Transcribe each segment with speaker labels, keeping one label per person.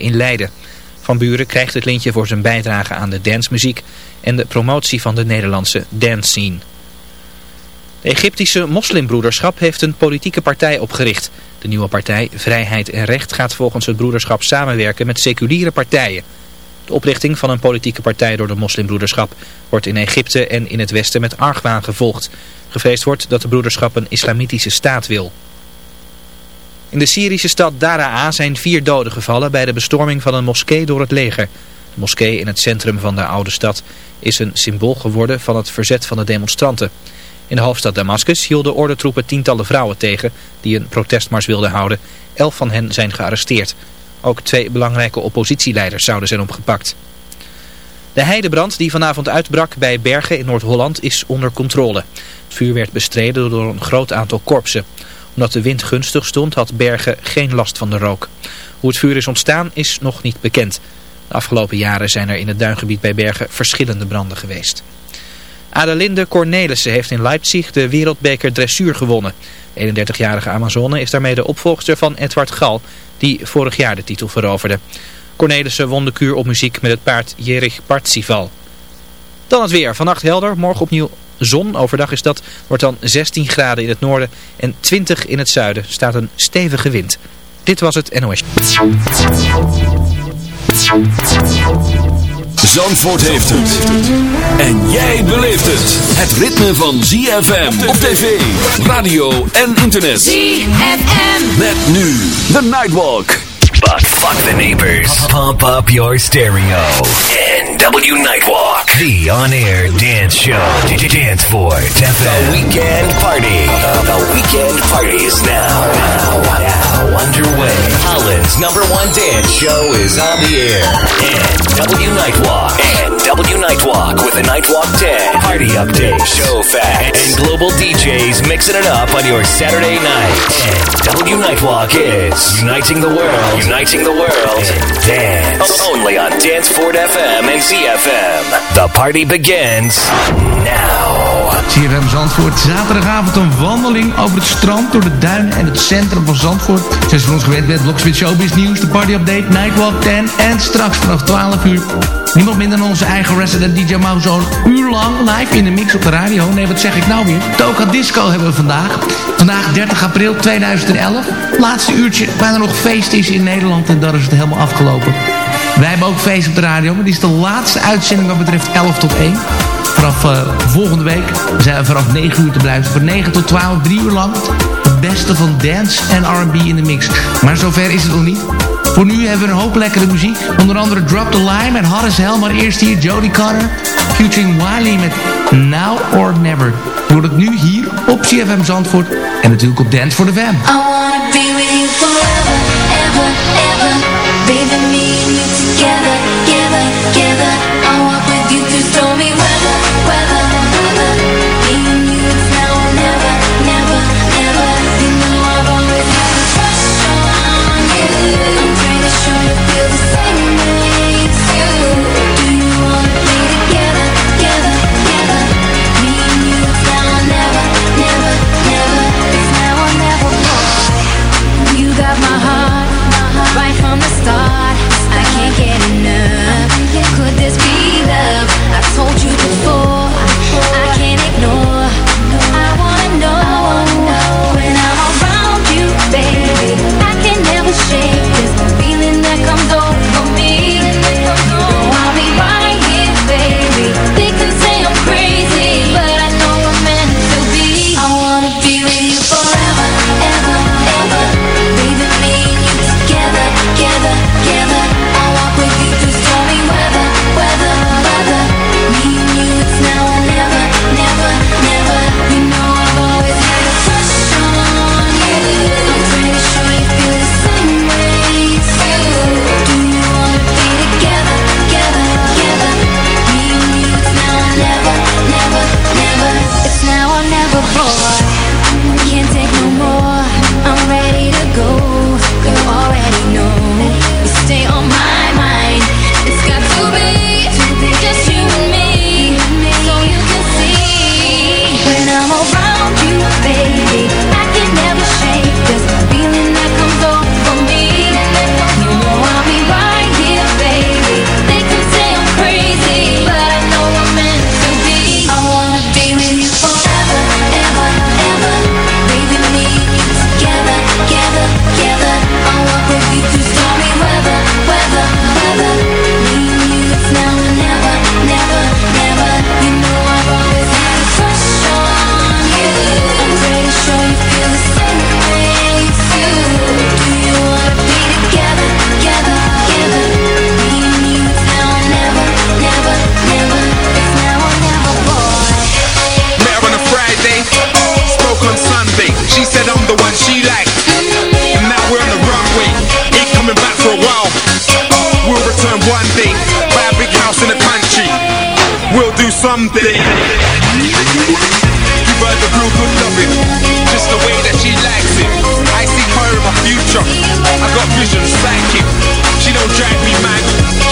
Speaker 1: in Leiden. Van Buren krijgt het lintje voor zijn bijdrage aan de dancemuziek en de promotie van de Nederlandse dance scene. De Egyptische moslimbroederschap heeft een politieke partij opgericht. De nieuwe partij Vrijheid en Recht gaat volgens het broederschap samenwerken met seculiere partijen. De oprichting van een politieke partij door de moslimbroederschap wordt in Egypte en in het Westen met argwaan gevolgd. Gevreesd wordt dat de broederschap een islamitische staat wil. In de Syrische stad Daraa zijn vier doden gevallen bij de bestorming van een moskee door het leger. De moskee in het centrum van de oude stad is een symbool geworden van het verzet van de demonstranten. In de hoofdstad Damascus hielden ordentroepen tientallen vrouwen tegen die een protestmars wilden houden. Elf van hen zijn gearresteerd. Ook twee belangrijke oppositieleiders zouden zijn opgepakt. De heidebrand die vanavond uitbrak bij Bergen in Noord-Holland is onder controle. Het vuur werd bestreden door een groot aantal korpsen. Omdat de wind gunstig stond had Bergen geen last van de rook. Hoe het vuur is ontstaan is nog niet bekend. De afgelopen jaren zijn er in het duingebied bij Bergen verschillende branden geweest. Adelinde Cornelissen heeft in Leipzig de wereldbeker dressuur gewonnen. De 31-jarige Amazone is daarmee de opvolgster van Edward Gal, die vorig jaar de titel veroverde. Cornelissen won de kuur op muziek met het paard Jerich Partsival. Dan het weer. Vannacht helder, morgen opnieuw zon. Overdag is dat, wordt dan 16 graden in het noorden en 20 in het zuiden. Staat een stevige wind. Dit was het NOS.
Speaker 2: Zandvoort heeft het. En jij beleeft het. Het ritme van ZFM op tv, radio en internet.
Speaker 3: ZFM.
Speaker 2: Met nu The Nightwalk.
Speaker 4: But fuck the neighbors. Pump up your stereo. NW Nightwalk. The on-air dance show. Dance for FM. The weekend party. The weekend party is now. Now, now underway. Holland's number one dance show is on the air. NW Nightwalk. NW Nightwalk with the Nightwalk 10. Party update. Show facts. And global DJs mixing it up on your Saturday night. NW Nightwalk is uniting the world. Uniting the world. In dance. Only on Danceport FM and ZFM. The party begins now.
Speaker 5: CFM Zandvoort. Zaterdagavond een wandeling over het strand, door de duinen en het centrum van Zandvoort. Zoals van ons gewend bent, Bloksmith Showbiz Nieuws, de Party Update, Nightwalk 10 en straks vanaf 12 uur. Niemand minder dan onze eigen resident DJ Mau zo'n uur lang live in de mix op de radio. Nee, wat zeg ik nou weer? Toka Disco hebben we vandaag. Vandaag 30 april 2011. Laatste uurtje waar er nog feest is in Nederland en daar is het helemaal afgelopen. Wij hebben ook feest op de radio, maar dit is de laatste uitzending wat betreft 11 tot 1. Vanaf uh, volgende week zijn we vanaf 9 uur te blijven. Van 9 tot 12, 3 uur lang. Het beste van dance en R&B in de mix. Maar zover is het nog niet. Voor nu hebben we een hoop lekkere muziek. Onder andere Drop the en Hot as Hell. Maar eerst hier Jodie Carter. Featuring Wiley met Now or Never. Hoort het nu hier op CFM Zandvoort. En natuurlijk op Dance for the Fam.
Speaker 3: something. Give heard the real good loving, just the way that she likes it. I see her in my future. I got visions psychic. She don't drag me mad.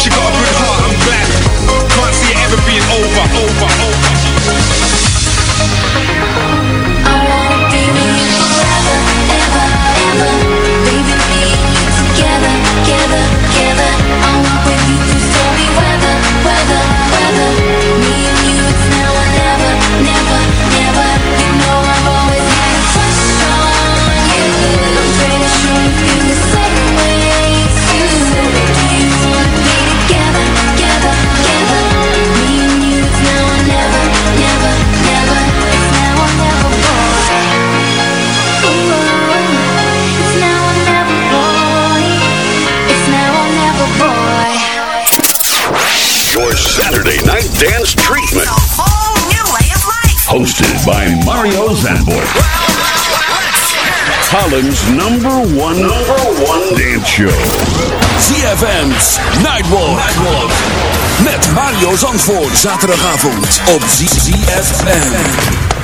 Speaker 6: by Mario Zandvoort. Holland's number one, number one dance show.
Speaker 2: ZFM's Nightwalk. Nightwalk. Met Mario Zandvoort. Zaterdagavond op ZFM.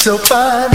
Speaker 7: so fine.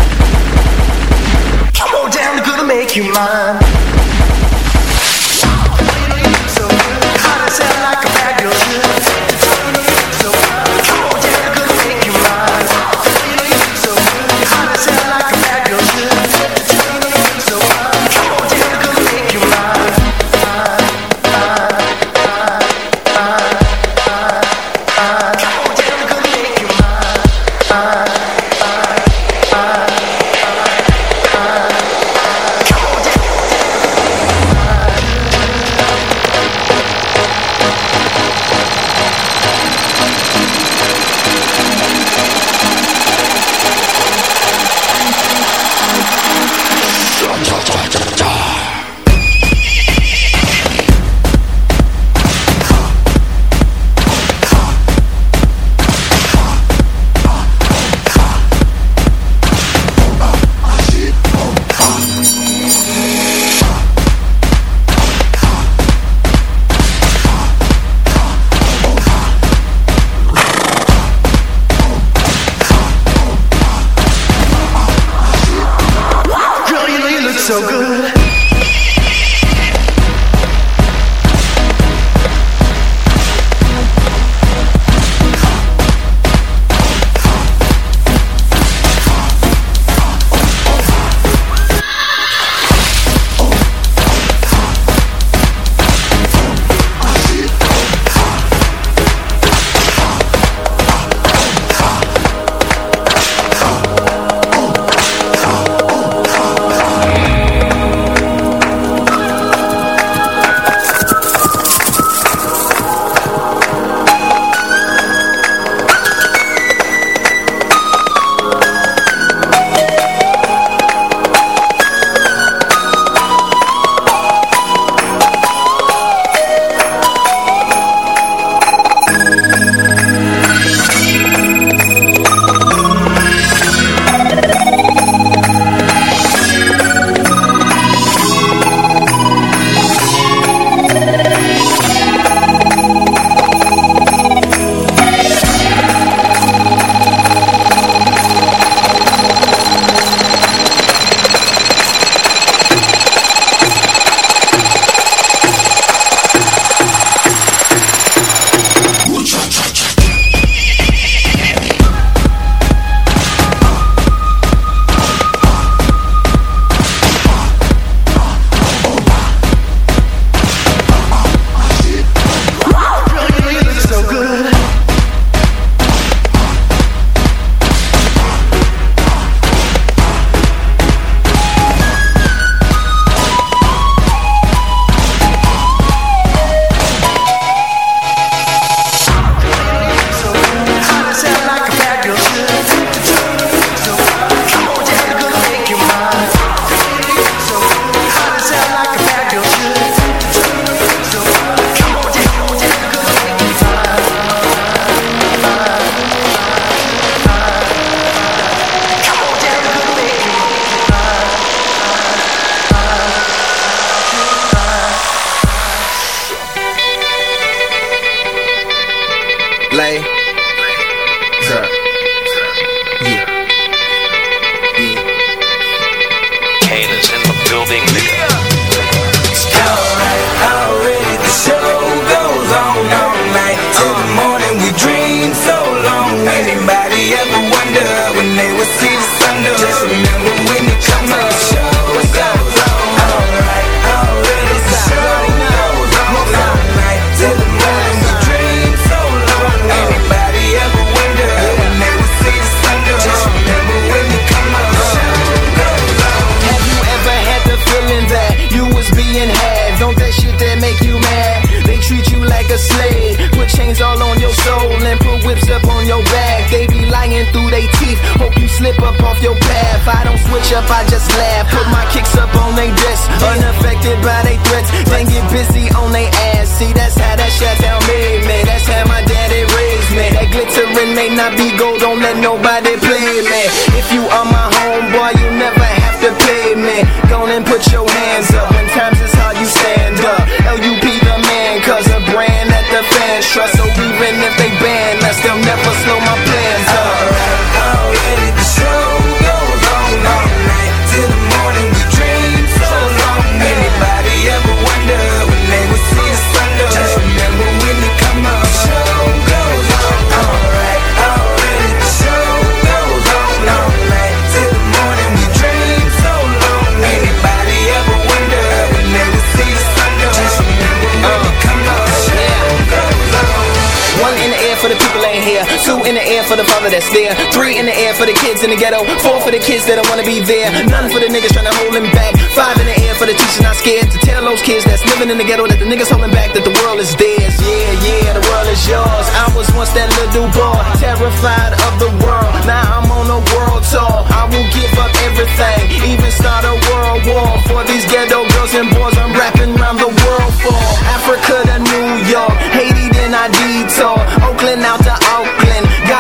Speaker 8: For the father that's there. Three in the air for the kids in the ghetto. Four for the kids that don't wanna be there. None for the niggas trying to hold them back. Five in the air for the teachers not scared to tell those kids that's living in the ghetto that the niggas holding back that the world is theirs. Yeah, yeah, the world is yours. I was once that little boy, terrified of the world. Now I'm on a world tour. I will give up everything, even start a world war for these ghetto girls and boys. I'm rapping around the world for Africa to New York, Haiti then I detour, Oakland out to Oakland,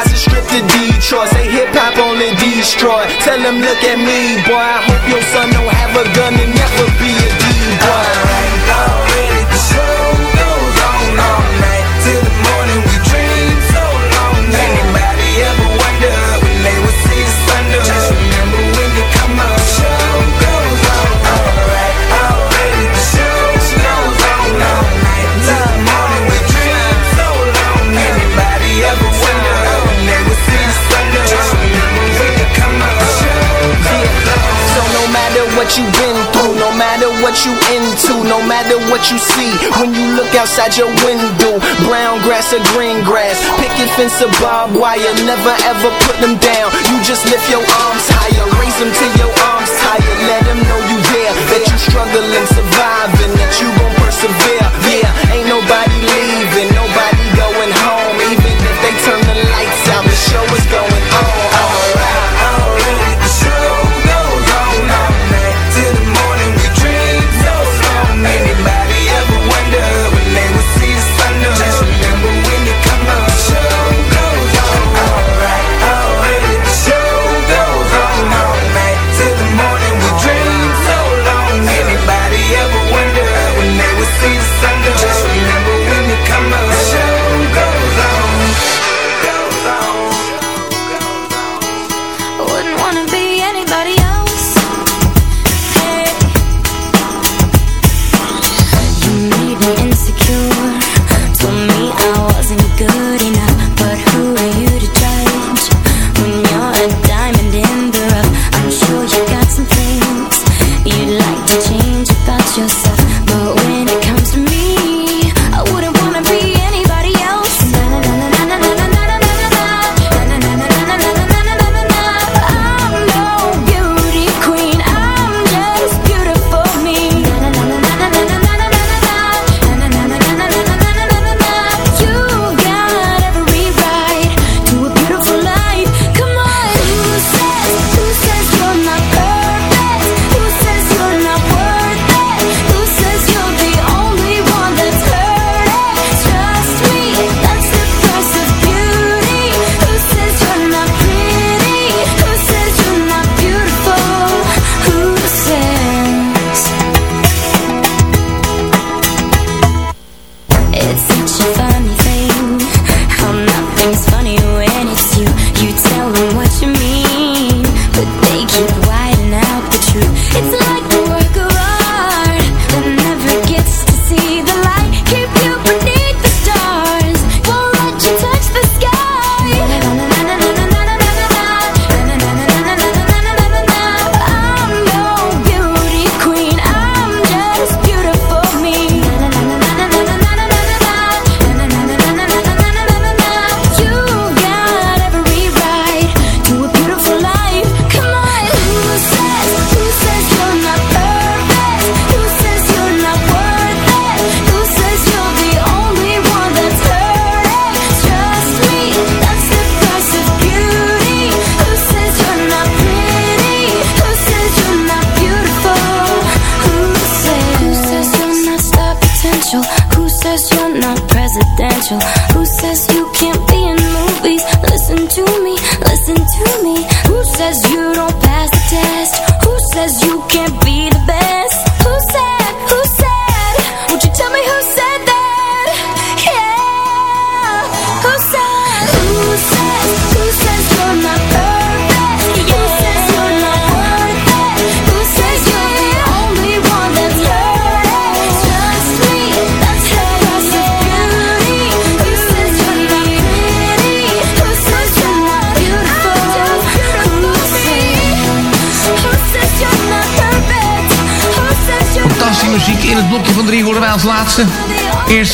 Speaker 8: Gaza Strip to Detroit. Say hip hop only destroy. Tell them look at me, boy. I hope your son don't have a gun and never be a D-boy. Already what you've been through, no matter what you into, no matter what you see, when you look outside your window, brown grass or green grass, picket fence or barbed wire, never ever put them down. You just lift your arms higher, raise them till your arms higher. let them know you there, that you're struggling, surviving,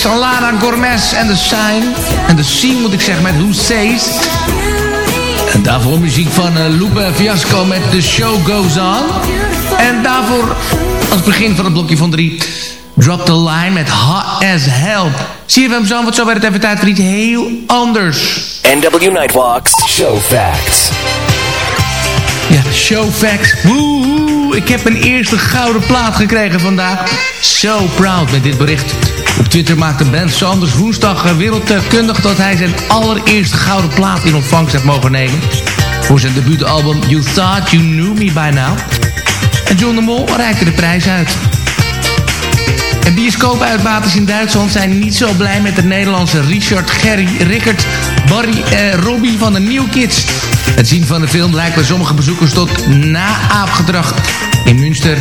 Speaker 5: Salana Gomez en The Sign. En The Scene moet ik zeggen met Who Says. En daarvoor muziek van uh, Lupe Fiasco met The Show Goes On. En daarvoor als begin van het blokje van drie... Drop the Line met Hot as Hell. Zie je hem zo, want zo werd het even tijd voor iets heel anders.
Speaker 4: NW Nightwalks Show Facts.
Speaker 5: Ja, show facts. Ik heb mijn eerste gouden plaat gekregen vandaag. So proud met dit bericht. Op Twitter maakte Ben Sanders woensdag eh, wereldkundig dat hij zijn allereerste gouden plaat in ontvangst heeft mogen nemen. Voor zijn debuutalbum You Thought You Knew Me By Now. En John de Mol reikte de prijs uit. En bioscoopuitbaters in Duitsland zijn niet zo blij met de Nederlandse Richard, Gerry, Rickert, Barry en Robbie van de New Kids. Het zien van de film lijkt bij sommige bezoekers tot na-aapgedrag. In Münster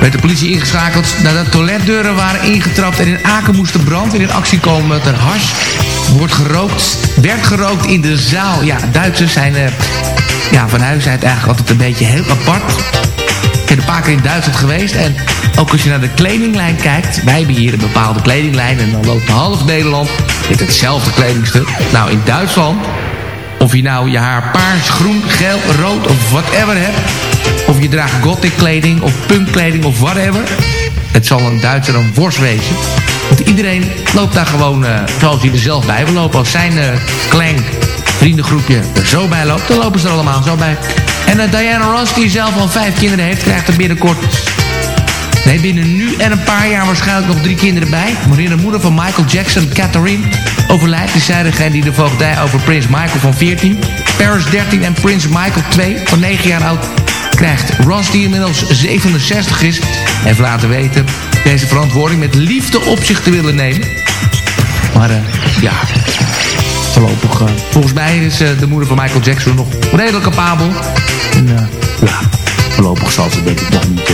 Speaker 5: werd de politie ingeschakeld nadat toiletdeuren waren ingetrapt en in Aken moest de brandweer in actie komen met er hars wordt gerookt, werd gerookt in de zaal. Ja, Duitsers zijn eh, ja, van huis uit eigenlijk altijd een beetje heel apart. Ik ben een paar keer in Duitsland geweest. En ook als je naar de kledinglijn kijkt. Wij hebben hier een bepaalde kledinglijn. En dan loopt half Nederland met hetzelfde kledingstuk. Nou, in Duitsland. Of je nou je haar paars, groen, geel, rood of whatever hebt. Of je draagt gothic kleding of punk kleding of whatever. Het zal een Duitser een worst wezen. Want iedereen loopt daar gewoon eh, zoals hij er zelf bij wil lopen. Als zijn eh klein vriendengroepje er zo bij loopt, dan lopen ze er allemaal zo bij. En eh, Diana Ross, die zelf al vijf kinderen heeft, krijgt er binnenkort... Nee, binnen nu en een paar jaar waarschijnlijk nog drie kinderen bij. Waarin de moeder van Michael Jackson, Catherine, overlijdt. Is zij degene die de voogdij over Prins Michael van 14, Paris 13 en Prins Michael 2 van 9 jaar oud krijgt. Ross, die inmiddels 67 is, heeft laten weten deze verantwoording met liefde op zich te willen nemen. Maar eh, ja, voorlopig, eh, volgens mij is eh, de moeder van Michael Jackson nog redelijk capabel. En ja, voorlopig zal ze denk ik nog niet,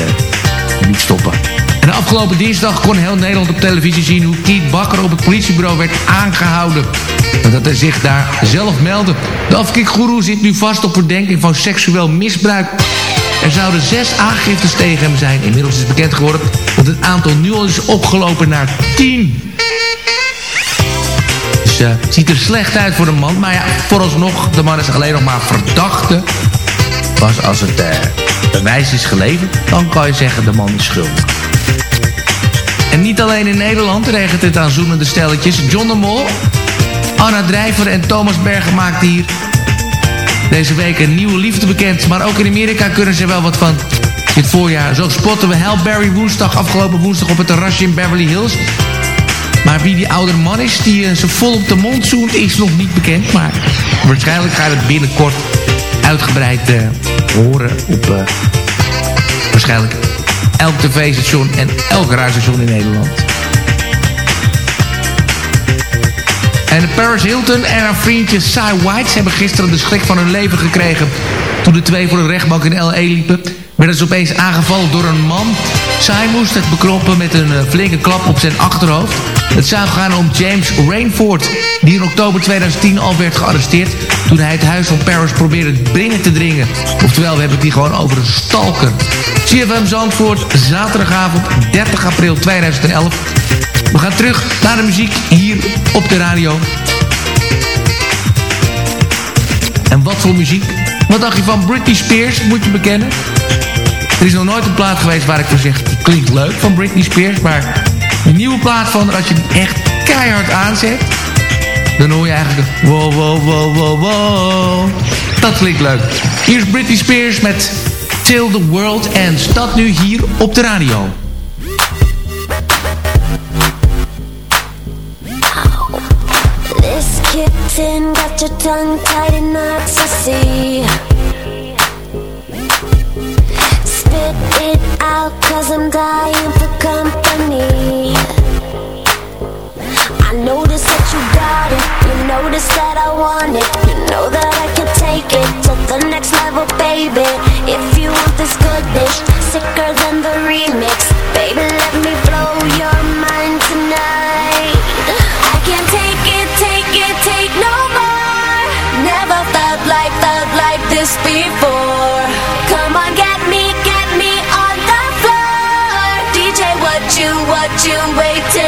Speaker 5: niet stoppen. En afgelopen dinsdag kon heel Nederland op televisie zien hoe Kiet Bakker op het politiebureau werd aangehouden. Nadat hij zich daar zelf meldde. De afkikgoeroe zit nu vast op verdenking van seksueel misbruik. Er zouden zes aangiftes tegen hem zijn. Inmiddels is bekend geworden dat het aantal nu al is opgelopen naar tien. Dus het ziet er slecht uit voor de man. Maar ja, vooralsnog, de man is alleen nog maar verdachte. Pas als het eh, bewijs is geleverd, dan kan je zeggen de man is schuldig. En niet alleen in Nederland regent het aan zoenende stelletjes. John de Mol, Anna Drijver en Thomas Bergen maakten hier deze week een nieuwe liefde bekend. Maar ook in Amerika kunnen ze wel wat van dit voorjaar. Zo spotten we Hal Berry woensdag, afgelopen woensdag op het terrasje in Beverly Hills. Maar wie die oude man is die eh, ze vol op de mond zoent is nog niet bekend. Maar waarschijnlijk gaat het binnenkort uitgebreid eh, horen op eh, waarschijnlijk elk tv-station en elk radiostation in Nederland. En Paris Hilton en haar vriendje Cy White hebben gisteren de schrik van hun leven gekregen. Toen de twee voor de rechtbank in L.A. liepen, werden ze opeens aangevallen door een man. Moest het bekroppen met een eh, flinke klap op zijn achterhoofd. Het zou gaan om James Rainford, die in oktober 2010 al werd gearresteerd... toen hij het huis van Paris probeerde binnen te dringen. Oftewel, we hebben het hier gewoon over een stalker. CFM Zandvoort, zaterdagavond 30 april 2011... We gaan terug naar de muziek hier op de radio. En wat voor muziek? Wat dacht je van Britney Spears, moet je bekennen? Er is nog nooit een plaat geweest waar ik voor zeg... die klinkt leuk van Britney Spears. Maar een nieuwe plaat van als je hem echt keihard aanzet... dan hoor je eigenlijk... Wow, wow, wow, wow, wow. Dat klinkt leuk. Hier is Britney Spears met Till the World Ends. Dat nu hier op de radio.
Speaker 3: This kitten got your tongue tied see. let it out cause I'm dying for company. I notice that you got it. You notice that I want it. You know that I can take it To the next level, baby. If you want this Sicker than the remix. Baby, let me blow your mind you waiting.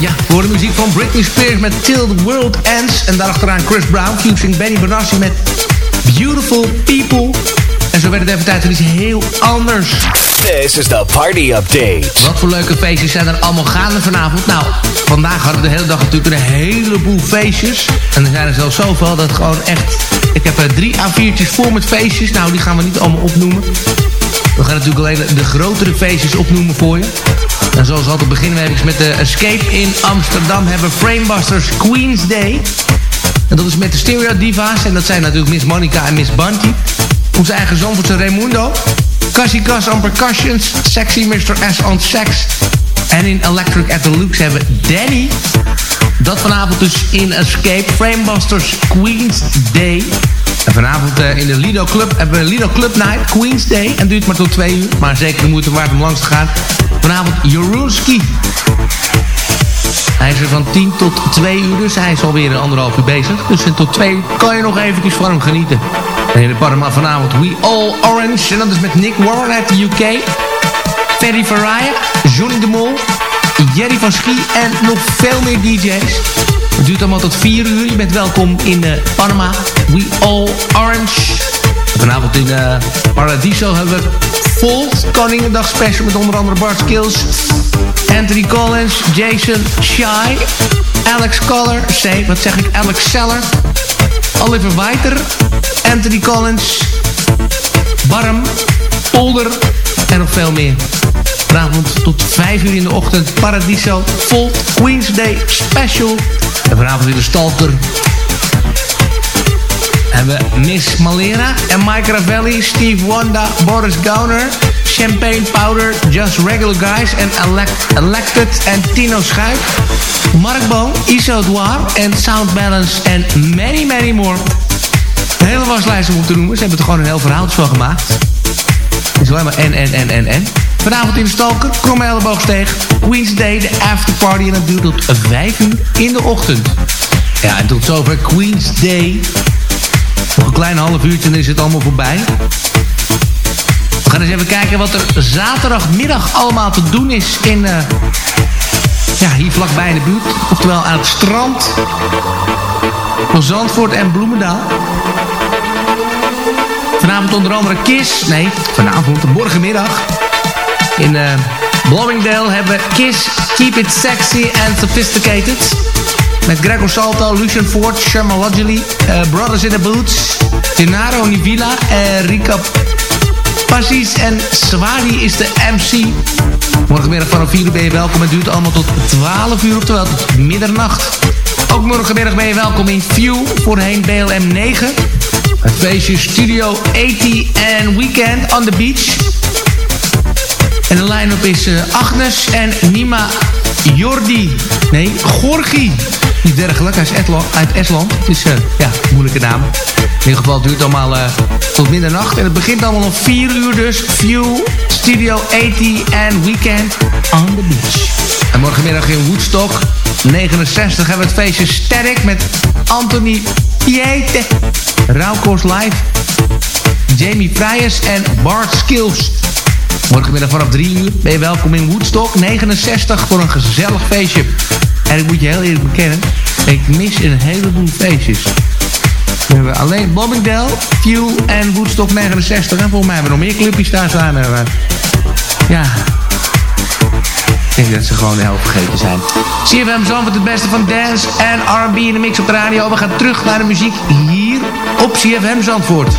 Speaker 5: Ja, voor de muziek van Britney Spears met Till the World Ends. En daarachteraan Chris Brown featuring Benny Benassi met Beautiful People. En zo werd het even tijd voor iets heel anders.
Speaker 4: This is the party update.
Speaker 5: Wat voor leuke feestjes zijn er allemaal gaande vanavond? Nou, vandaag hadden we de hele dag natuurlijk een heleboel feestjes. En er zijn er zelfs zoveel dat gewoon echt... Ik heb er drie A4'tjes vol met feestjes. Nou, die gaan we niet allemaal opnoemen. We gaan natuurlijk alleen de grotere feestjes opnoemen voor je. En zoals altijd beginnen we met de Escape in Amsterdam. Hebben Framebusters Queen's Day. En dat is met de Stereo Diva's. En dat zijn natuurlijk Miss Monica en Miss Bunty. Onze eigen zoon voor Raimundo. Cassie Cass on percussions. Sexy Mr. S on sax. En in Electric at the Lux hebben Danny. Dat vanavond dus in Escape. Framebusters Queen's Day. En vanavond uh, in de Lido Club hebben we Lido Club Night, Queen's Day. En duurt maar tot twee uur. Maar zeker de moeite waard om langs te gaan. Vanavond Jeroenski. Hij is er van 10 tot 2 uur, dus hij is alweer een anderhalf uur bezig. Dus tot 2 uur kan je nog eventjes van hem genieten. En in de Parma vanavond We All Orange. En dat is met Nick Warren uit de UK. Ferry Faraya, Johnny de Mol, Jerry van Schie en nog veel meer DJ's. Het duurt allemaal tot 4 uur. Je bent welkom in uh, Panama. We All Orange. Vanavond in uh, Paradiso hebben we Volt Koningendag special met onder andere Bart Skills, Anthony Collins, Jason Shy, Alex Coller, C, wat zeg ik, Alex Seller, Oliver Weiter, Anthony Collins, Barm, Polder en nog veel meer. Vanavond tot 5 uur in de ochtend Paradiso Volt Queen's Day Special. En vanavond in de Stalker hebben we Miss Malera en Mike Ravelli, Steve Wanda, Boris Gowner, Champagne Powder, Just Regular Guys en Elect Elected en Tino Schuik, Mark Boom, Iso Dwar en Sound Balance en many, many more. Een hele waslijst om te noemen. Ze hebben er gewoon een heel verhaaltje van gemaakt. Het is alleen maar en, en, en, en, en. Vanavond in de Stalker, Kromme Queen's Day, de afterparty en dat duurt tot 5 uur in de ochtend. Ja, en tot zover Queen's Day. Nog een klein half uurtje en is het allemaal voorbij. We gaan eens even kijken wat er zaterdagmiddag allemaal te doen is in... Uh, ja, hier vlakbij in de buurt. Oftewel aan het strand van Zandvoort en Bloemendaal. Vanavond onder andere Kiss. Nee, vanavond, morgenmiddag. In uh, Bloomingdale hebben we Kiss, Keep It Sexy and Sophisticated. Met Gregor Salto, Lucian Ford, Sherman uh, Brothers in the Boots, Gennaro Nivilla en Rika Pazis en Swadi is de MC. Morgenmiddag vanaf 4 uur ben je welkom. Het duurt allemaal tot 12 uur, oftewel tot middernacht. Ook morgenmiddag ben je welkom in View, voorheen BLM 9. Het feestje Studio 80 en Weekend on the Beach. De line-up is uh, Agnes en Nima Jordi. Nee, Gorgi. Niet dergelijk, hij is Etla uit Estland. Is, uh, ja, moeilijke naam. In ieder geval het duurt allemaal uh, tot middernacht. En het begint allemaal om 4 uur dus. View, Studio 80 en Weekend on the Beach. En morgenmiddag in Woodstock 69 hebben we het feestje Sterk met Anthony Piete. Rauwkoos Live. Jamie Vrijers en Bart Skills. Morgenmiddag vanaf 3 uur ben je welkom in Woodstock 69 voor een gezellig feestje. En ik moet je heel eerlijk bekennen, ik mis een heleboel feestjes. We hebben alleen Bloomingdale, View en Woodstock 69. En volgens mij hebben we nog meer clubjes daar staan. Maar ja, ik denk dat ze gewoon helft vergeten zijn. CFM Zandvoort het beste van dance en R&B in de mix op de radio. We gaan terug naar de muziek hier op CFM Zandvoort.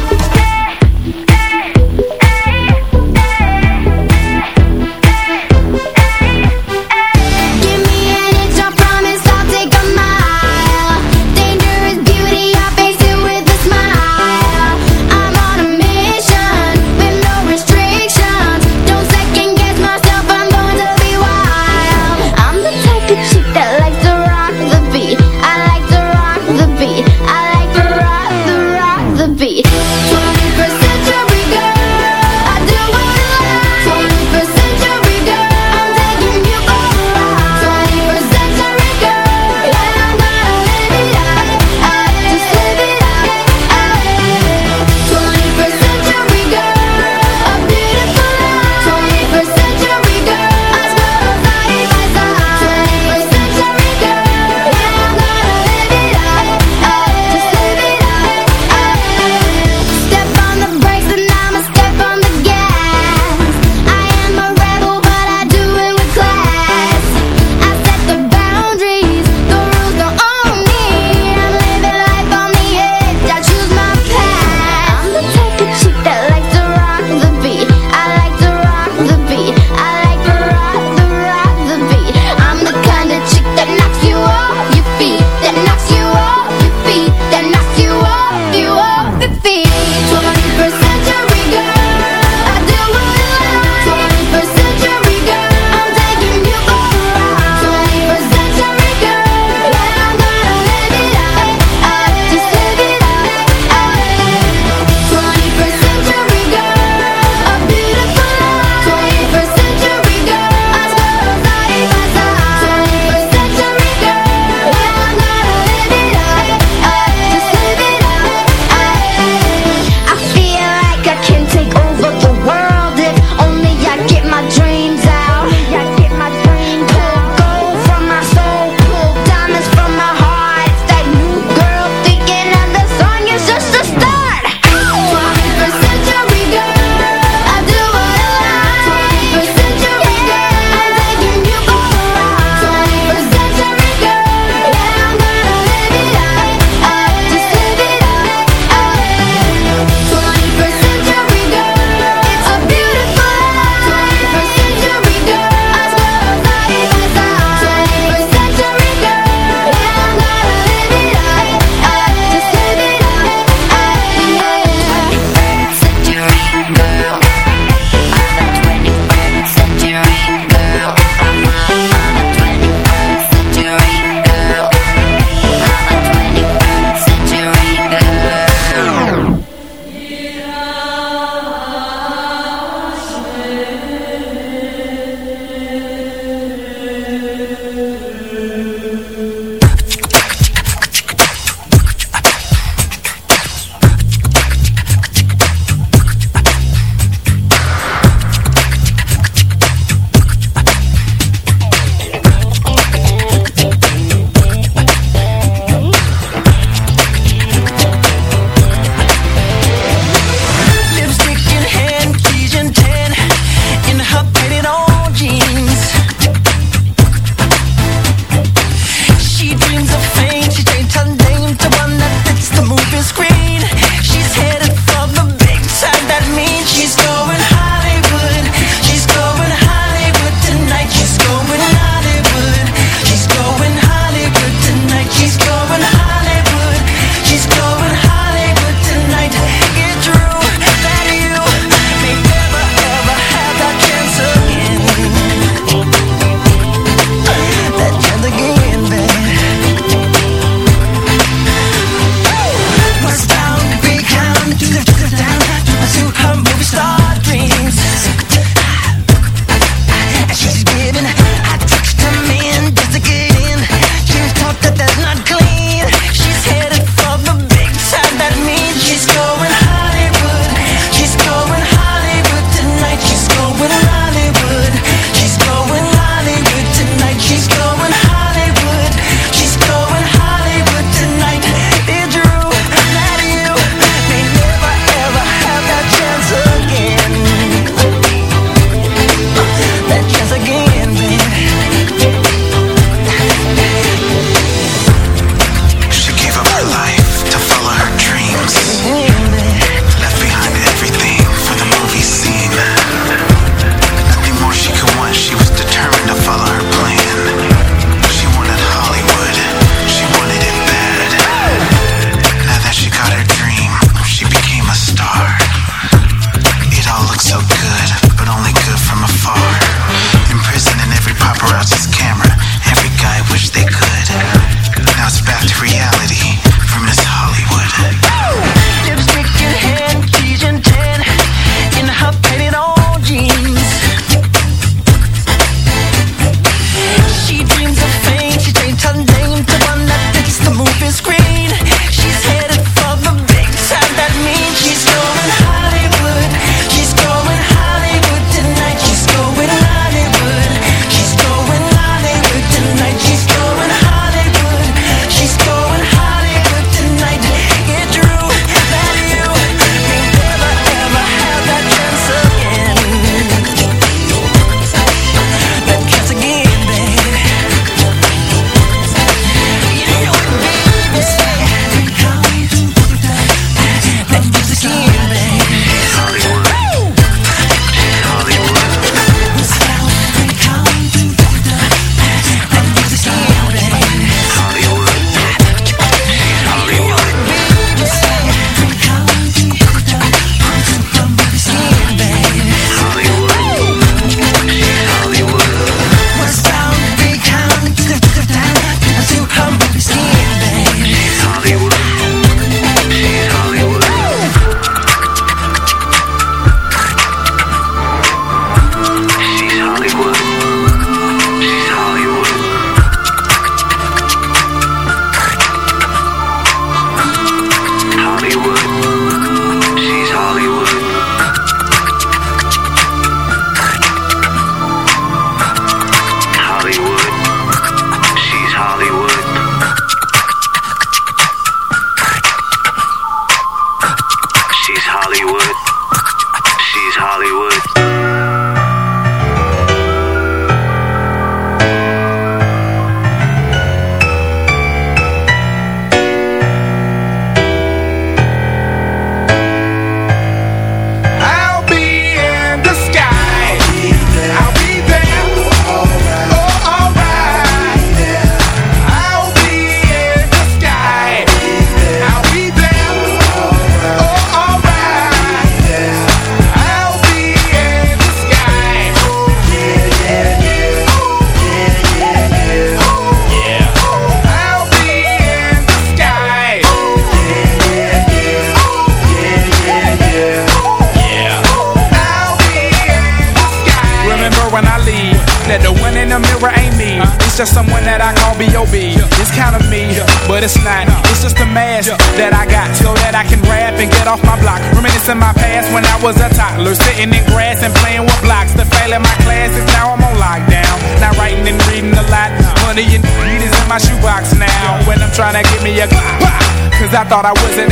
Speaker 9: Thought I was at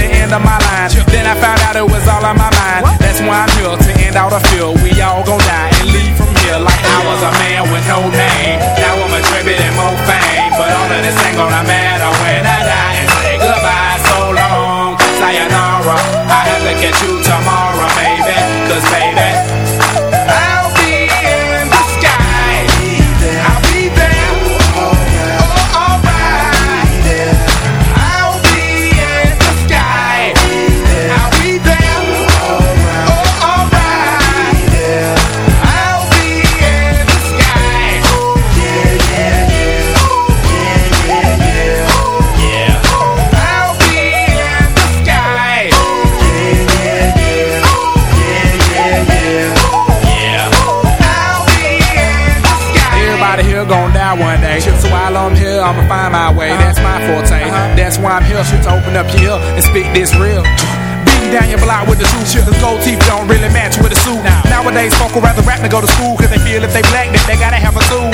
Speaker 9: go to school. Cause they feel if they black, that they gotta have a tool.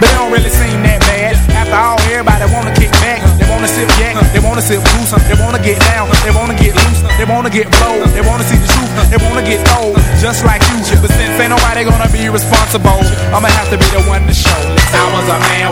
Speaker 9: But it don't really seem that bad. After all, everybody wanna kick back. They wanna sip yak. They wanna sip goose. They wanna get down. They wanna get loose. They wanna get blowed. They wanna see the truth. They wanna get old. Just like you. But since ain't nobody gonna be responsible, I'ma have to be the one to show. I was a man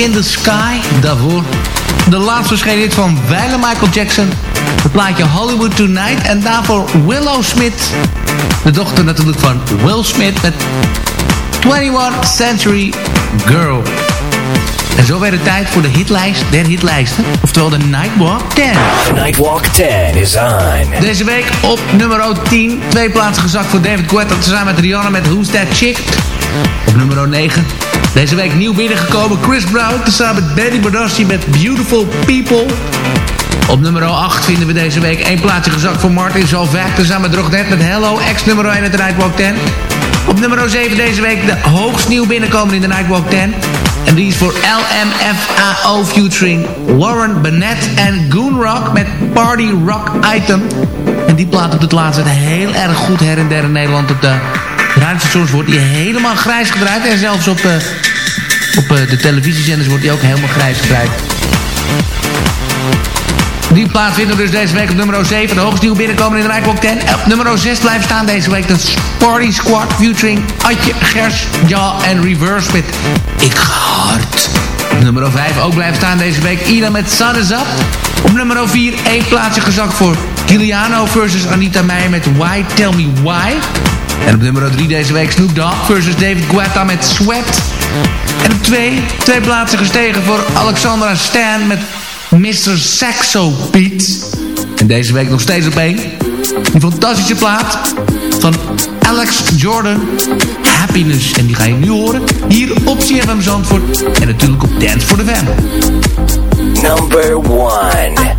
Speaker 9: In The Sky.
Speaker 5: Daarvoor de laatste verschenen hit van Weile Michael Jackson. Het plaatje Hollywood Tonight. En daarvoor Willow Smith. De dochter natuurlijk van Will Smith met 21 Century Girl. En zo werd het tijd voor de hitlijst der hitlijsten. Oftewel de Nightwalk 10.
Speaker 4: The Nightwalk 10 is on.
Speaker 5: Deze week op nummer 10. Twee plaatsen gezakt voor David Guetta. Samen met Rihanna met Who's That Chick. Op nummer 9. Deze week nieuw binnengekomen Chris Brown. Tezamen met Benny Bardassi met Beautiful People. Op nummer 8 vinden we deze week één plaatsje gezakt voor Martin Solveig. Tezamen Drognet met Hello, ex nummer 1 in de Nightwalk 10. Op nummer 7 deze week de hoogst nieuw binnenkomen in de Nightwalk 10. En die is voor LMFAO featuring Warren Bennett en Goon Rock met Party Rock Item. En die plaat op het laatste heel erg goed her en der in Nederland. Op de radiostations wordt die helemaal grijs gedraaid. En zelfs op, eh, op eh, de televisiezenders wordt die ook helemaal grijs gedraaid. Die plaat vinden we dus deze week op nummer 7. De hoogste nieuw binnenkomen in de Nightwalk 10. Op nummer 6 blijft staan deze week de Party Squad featuring Atje, Gers, Ja en Reverse met Ik. Op nummer 5 ook blijft staan deze week Ina met Sun is Up. Op nummer 4 één plaatsje gezakt voor Kiliano versus Anita Meijer met Why Tell Me Why. En op nummer 3 deze week Snoop Dogg versus David Guetta met Sweat. En op 2 twee plaatsen gestegen voor Alexandra Stan met Mr. Saxo Beat. En deze week nog steeds op één. Die fantastische plaat van Alex Jordan. Happiness. En die ga je nu horen hier op CFM Zandvoort. En natuurlijk op Dance for the Family.
Speaker 4: Number one.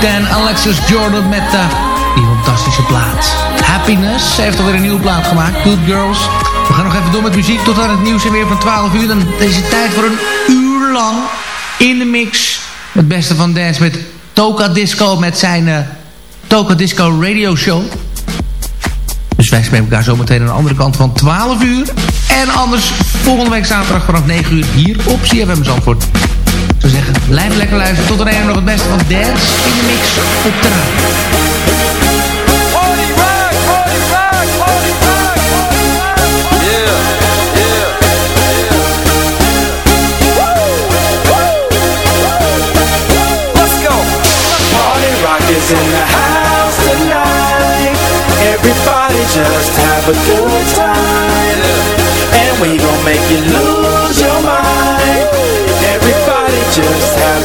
Speaker 5: 10. Alexis Jordan met de, die fantastische plaat. Happiness. Ze heeft alweer een nieuwe plaat gemaakt. Good Girls. We gaan nog even door met muziek tot aan het nieuws en weer van 12 uur. Dan deze tijd voor een uur lang in de mix. Het beste van dance met Toka Disco met zijn eh, Toka Disco Radio Show. Dus wij spreken elkaar zometeen aan de andere kant van 12 uur. En anders volgende week zaterdag vanaf 9 uur hier op CFM Zandvoort. Blijf lekker luisteren. Tot dan nog het beste van dance in de mix op de radio.
Speaker 7: Party rock is in the house tonight. Everybody just have a good time. And we gon' make you lose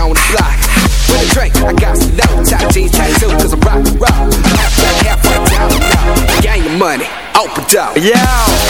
Speaker 7: on the block. With a drink, I got some low Top jeans tattoo, cause I'm rock, rock. Half black, half white, down, down. Gang your money, open up. Yeah.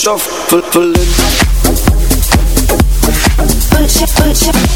Speaker 10: shuffling.
Speaker 3: Put your, put your.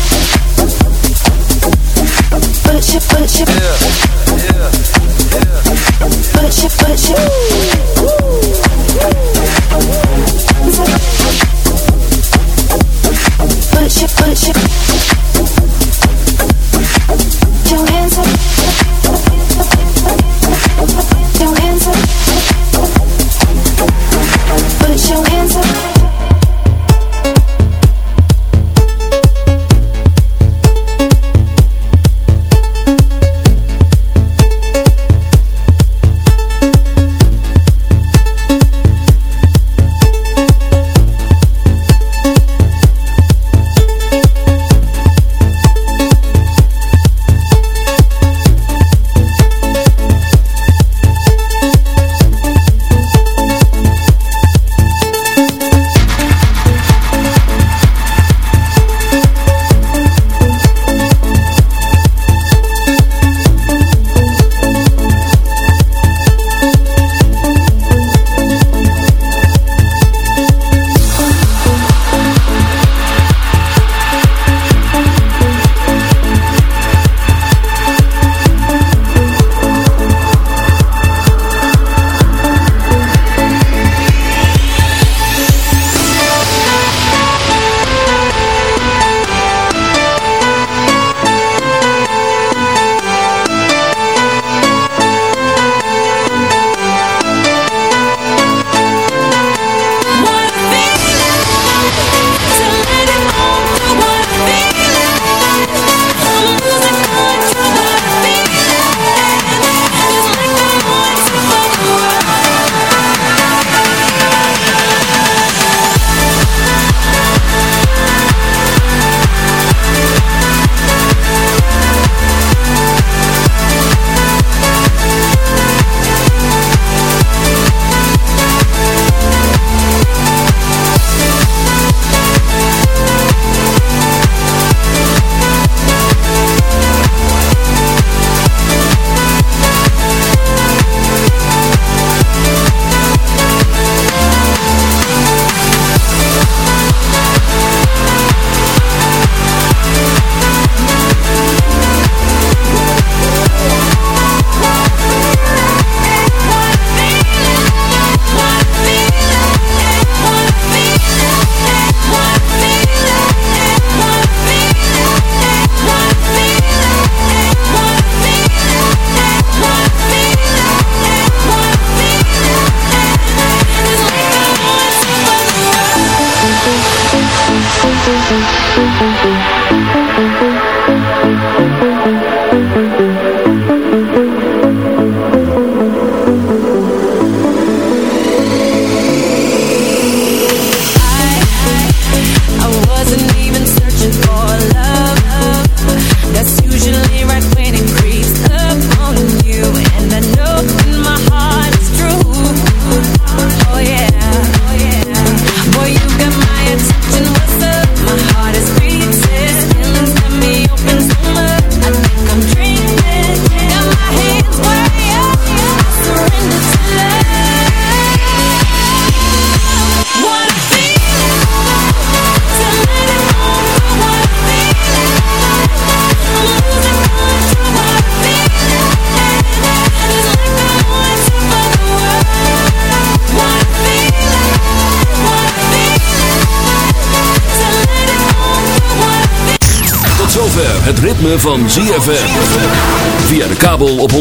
Speaker 2: Ritme van ZFM. Via de kabel op 104.5.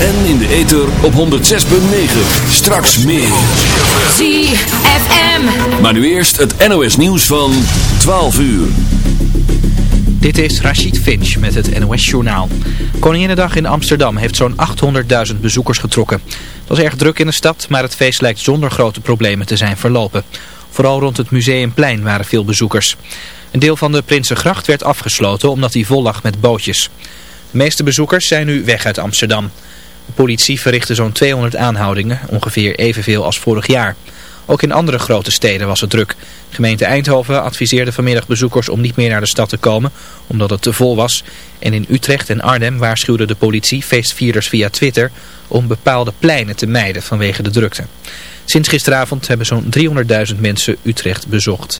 Speaker 2: En in de ether op 106.9. Straks meer.
Speaker 11: ZFM.
Speaker 2: Maar nu eerst het NOS nieuws van 12 uur.
Speaker 1: Dit is Rachid Finch met het NOS Journaal. Koninginnedag in Amsterdam heeft zo'n 800.000 bezoekers getrokken. Het was erg druk in de stad, maar het feest lijkt zonder grote problemen te zijn verlopen. Vooral rond het Museumplein waren veel bezoekers. Een deel van de Prinsengracht werd afgesloten omdat die vol lag met bootjes. De meeste bezoekers zijn nu weg uit Amsterdam. De politie verrichtte zo'n 200 aanhoudingen, ongeveer evenveel als vorig jaar. Ook in andere grote steden was het druk. Gemeente Eindhoven adviseerde vanmiddag bezoekers om niet meer naar de stad te komen, omdat het te vol was. En in Utrecht en Arnhem waarschuwde de politie feestvierders via Twitter om bepaalde pleinen te mijden vanwege de drukte. Sinds gisteravond hebben zo'n 300.000 mensen Utrecht bezocht.